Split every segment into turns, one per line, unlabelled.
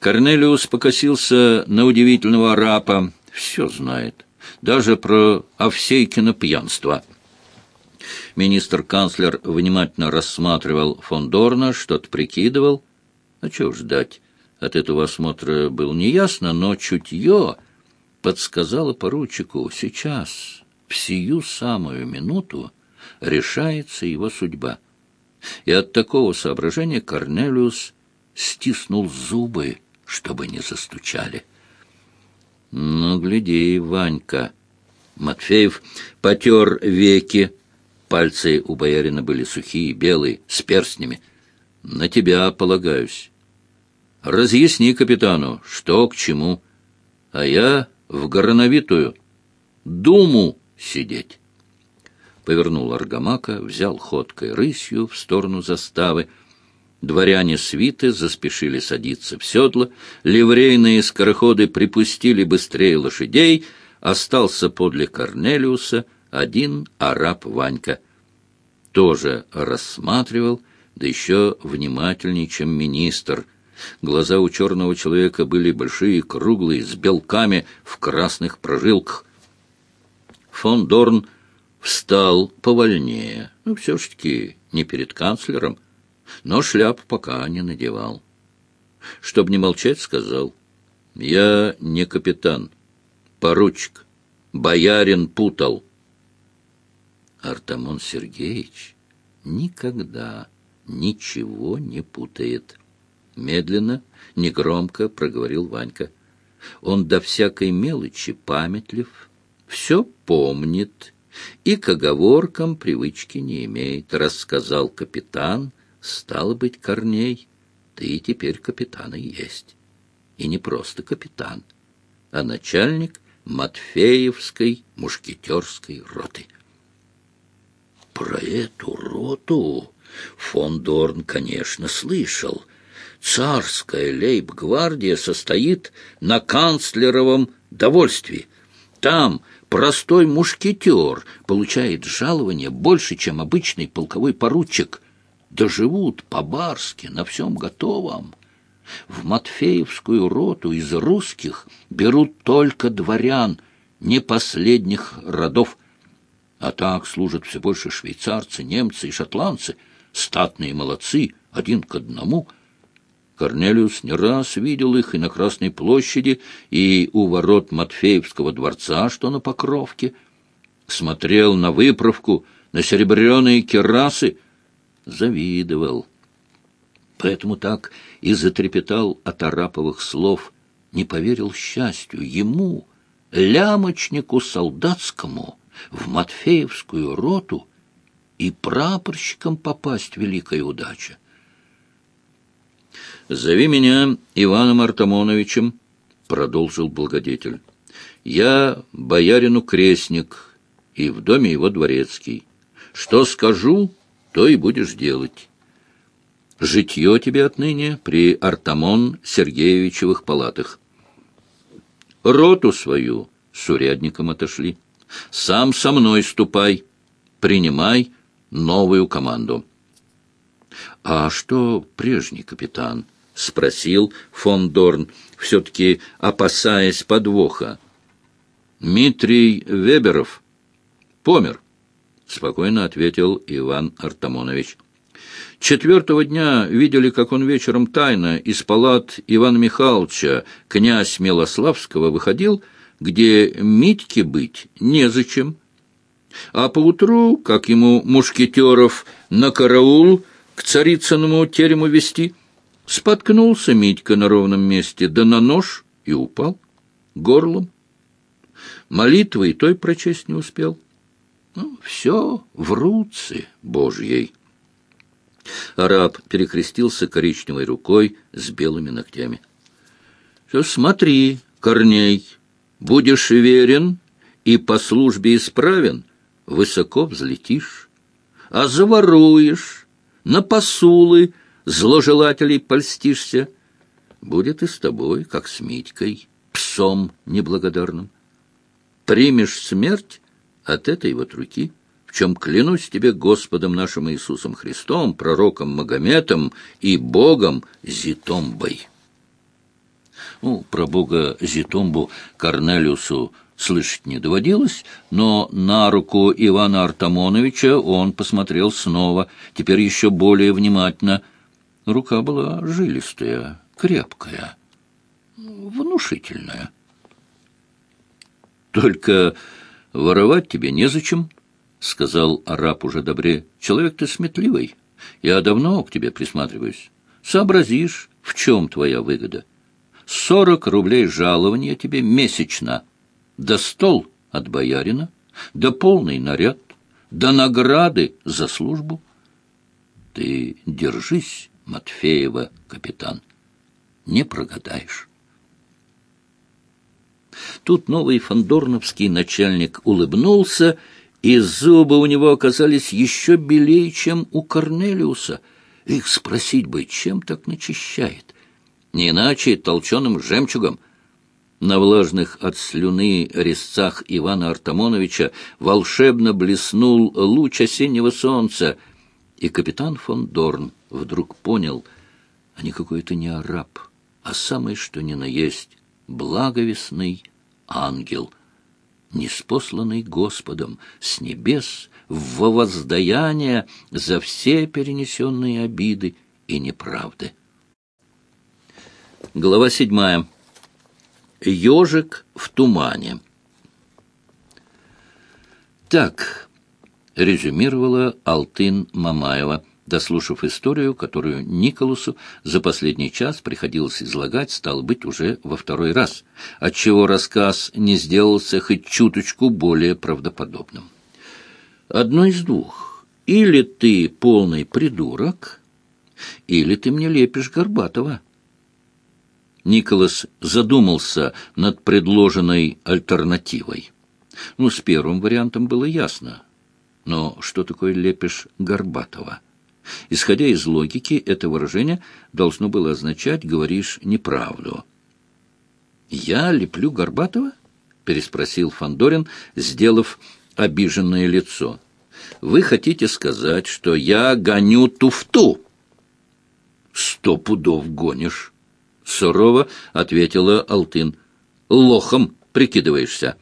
Корнелиус покосился на удивительного арапа. Все знает. Даже про Овсейкино пьянство. Министр-канцлер внимательно рассматривал фон Дорна, что-то прикидывал. А чего ждать? От этого осмотра было неясно, но чутье подсказало поручику сейчас, в сию самую минуту, решается его судьба. И от такого соображения Корнелиус стиснул зубы, чтобы не застучали. «Ну, гляди, Ванька!» Матфеев потер веки. Пальцы у боярина были сухие, белые, с перстнями. «На тебя полагаюсь. Разъясни капитану, что к чему, а я в горновитую думу сидеть». Повернул Аргамака, взял ходкой рысью в сторону заставы, Дворяне свиты заспешили садиться в седло, ливрейные скороходы припустили быстрее лошадей, остался подле Корнелиуса один араб Ванька. Тоже рассматривал, да еще внимательнее, чем министр. Глаза у черного человека были большие, круглые, с белками в красных прожилках. Фон Дорн встал повольнее, ну, все-таки не перед канцлером, но шляп пока не надевал. Чтоб не молчать, сказал, «Я не капитан, поручик, боярин путал». Артамон Сергеевич никогда ничего не путает. Медленно, негромко проговорил Ванька. Он до всякой мелочи памятлив, все помнит и к оговоркам привычки не имеет, рассказал капитан, Стало быть, Корней, ты теперь капитан и есть. И не просто капитан, а начальник Матфеевской мушкетерской роты. Про эту роту фон Дорн, конечно, слышал. Царская лейб-гвардия состоит на канцлеровом довольстве. Там простой мушкетер получает жалование больше, чем обычный полковой поручик — доживут по-барски, на всем готовом. В Матфеевскую роту из русских берут только дворян, не последних родов. А так служат все больше швейцарцы, немцы и шотландцы, статные молодцы, один к одному. Корнелиус не раз видел их и на Красной площади, и у ворот Матфеевского дворца, что на Покровке. Смотрел на выправку, на серебряные керасы — завидовал. Поэтому так и затрепетал от араповых слов, не поверил счастью ему, лямочнику солдатскому, в Матфеевскую роту и прапорщиком попасть великая удача. «Зови меня Иваном Артамоновичем», — продолжил благодетель. «Я боярину крестник и в доме его дворецкий. Что скажу, то и будешь делать. Житье тебе отныне при Артамон Сергеевичевых палатах. Роту свою с урядником отошли. Сам со мной ступай, принимай новую команду. — А что прежний капитан? — спросил фон Дорн, все-таки опасаясь подвоха. — Дмитрий Веберов помер. — спокойно ответил Иван Артамонович. Четвертого дня видели, как он вечером тайно из палат Ивана Михайловича, князь Милославского, выходил, где Митьке быть незачем. А поутру, как ему мушкетеров на караул к царицыному терему вести, споткнулся Митька на ровном месте, да на нож и упал горлом. Молитвы той прочесть не успел. Ну, все в руце Божьей. Араб перекрестился коричневой рукой с белыми ногтями. Все, смотри, Корней, будешь верен и по службе исправен, высоко взлетишь, а заворуешь, на посулы зложелателей польстишься, будет и с тобой, как с Митькой, псом неблагодарным. Примешь смерть, от этой вот руки, в чем клянусь тебе Господом нашим Иисусом Христом, пророком Магометом и Богом Зитомбой». Ну, про бога Зитомбу Корнелиусу слышать не доводилось, но на руку Ивана Артамоновича он посмотрел снова, теперь еще более внимательно. Рука была жилистая, крепкая, внушительная. «Только воровать тебе незачем», — сказал араб уже добре. «Человек ты сметливый. Я давно к тебе присматриваюсь. Сообразишь, в чем твоя выгода. Сорок рублей жалования тебе месячно» да стол от боярина, да полный наряд, да награды за службу. Ты держись, Матфеева, капитан, не прогадаешь. Тут новый фандорновский начальник улыбнулся, и зубы у него оказались еще белее, чем у Корнелиуса. Их спросить бы, чем так начищает? Не иначе толченым жемчугом. На влажных от слюны резцах Ивана Артамоновича волшебно блеснул луч осеннего солнца, и капитан фон Дорн вдруг понял, а какой-то не араб, а самый что ни на есть благовестный ангел, неспосланный Господом с небес в воздаяние за все перенесенные обиды и неправды. Глава седьмая. Ежик в тумане. Так резюмировала Алтын Мамаева, дослушав историю, которую Николасу за последний час приходилось излагать, стал быть, уже во второй раз, отчего рассказ не сделался хоть чуточку более правдоподобным. Одно из двух. Или ты полный придурок, или ты мне лепишь Горбатова. Николас задумался над предложенной альтернативой. Ну, с первым вариантом было ясно. Но что такое лепиш Горбатова? Исходя из логики, это выражение должно было означать «говоришь неправду». «Я леплю Горбатова?» — переспросил Фандорин, сделав обиженное лицо. «Вы хотите сказать, что я гоню туфту?» «Сто пудов гонишь». — сурово ответила Алтын. «Лохом прикидываешься».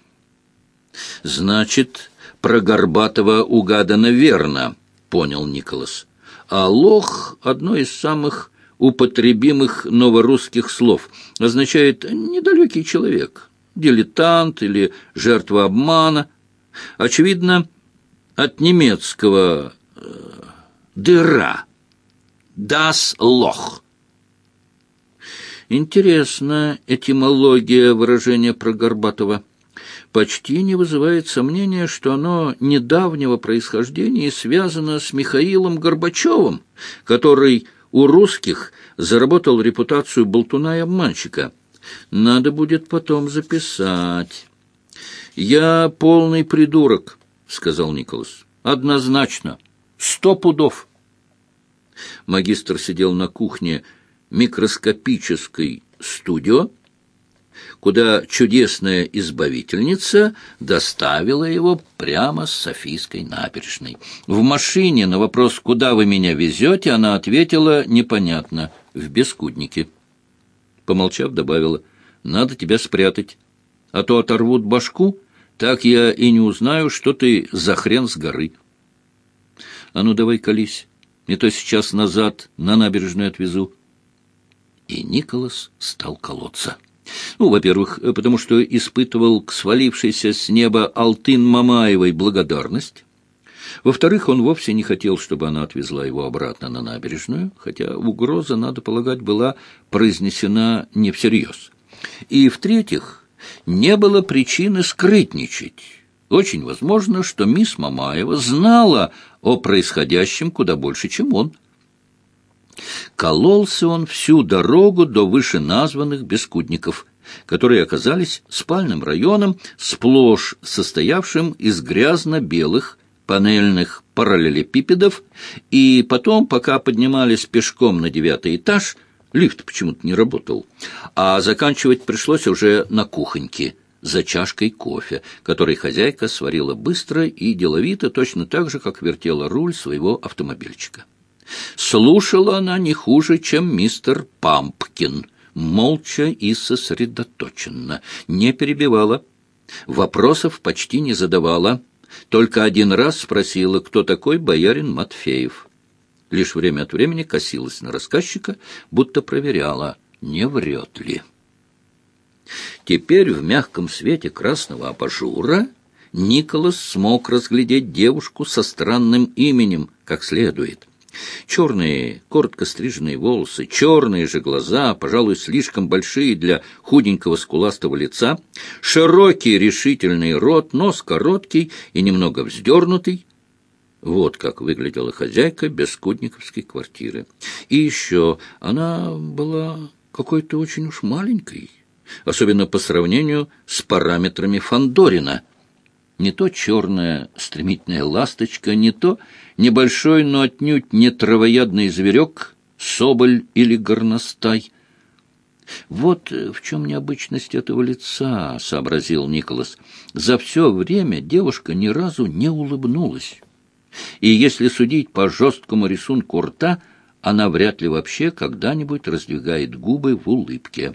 «Значит, про Горбатова угадано верно», — понял Николас. «А лох — одно из самых употребимых новорусских слов. Означает «недалекий человек», «дилетант» или «жертва обмана». Очевидно, от немецкого э, «дыра» «das Loch» Интересна этимология выражения про Горбатова. Почти не вызывает сомнения, что оно недавнего происхождения и связано с Михаилом Горбачевым, который у русских заработал репутацию болтуна и обманщика. Надо будет потом записать. «Я полный придурок», — сказал Николас. «Однозначно. Сто пудов». Магистр сидел на кухне, — микроскопической студио, куда чудесная избавительница доставила его прямо с Софийской набережной. В машине на вопрос «Куда вы меня везете?» она ответила непонятно, в Бескуднике. Помолчав, добавила «Надо тебя спрятать, а то оторвут башку, так я и не узнаю, что ты за хрен с горы». «А ну давай колись, не то сейчас назад на набережную отвезу» и Николас стал колоться. Ну, во-первых, потому что испытывал к свалившейся с неба Алтын Мамаевой благодарность. Во-вторых, он вовсе не хотел, чтобы она отвезла его обратно на набережную, хотя угроза, надо полагать, была произнесена не всерьез. И в-третьих, не было причины скрытничать. Очень возможно, что мисс Мамаева знала о происходящем куда больше, чем он. Кололся он всю дорогу до вышеназванных бескудников, которые оказались спальным районом, сплошь состоявшим из грязно-белых панельных параллелепипедов, и потом, пока поднимались пешком на девятый этаж, лифт почему-то не работал, а заканчивать пришлось уже на кухоньке за чашкой кофе, который хозяйка сварила быстро и деловито, точно так же, как вертела руль своего автомобильчика. Слушала она не хуже, чем мистер Пампкин, молча и сосредоточенно, не перебивала, вопросов почти не задавала, только один раз спросила, кто такой боярин Матфеев. Лишь время от времени косилась на рассказчика, будто проверяла, не врет ли. Теперь в мягком свете красного абажура Николас смог разглядеть девушку со странным именем как следует. Черные, коротко стриженные волосы, черные же глаза, пожалуй, слишком большие для худенького скуластого лица, широкий решительный рот, нос короткий и немного вздернутый. Вот как выглядела хозяйка бескудниковской квартиры. И еще она была какой-то очень уж маленькой, особенно по сравнению с параметрами Фандорина. Не то черная стремительная ласточка, не то небольшой, но отнюдь не травоядный зверек, соболь или горностай. «Вот в чем необычность этого лица», — сообразил Николас. «За все время девушка ни разу не улыбнулась. И если судить по жесткому рисунку рта, она вряд ли вообще когда-нибудь раздвигает губы в улыбке».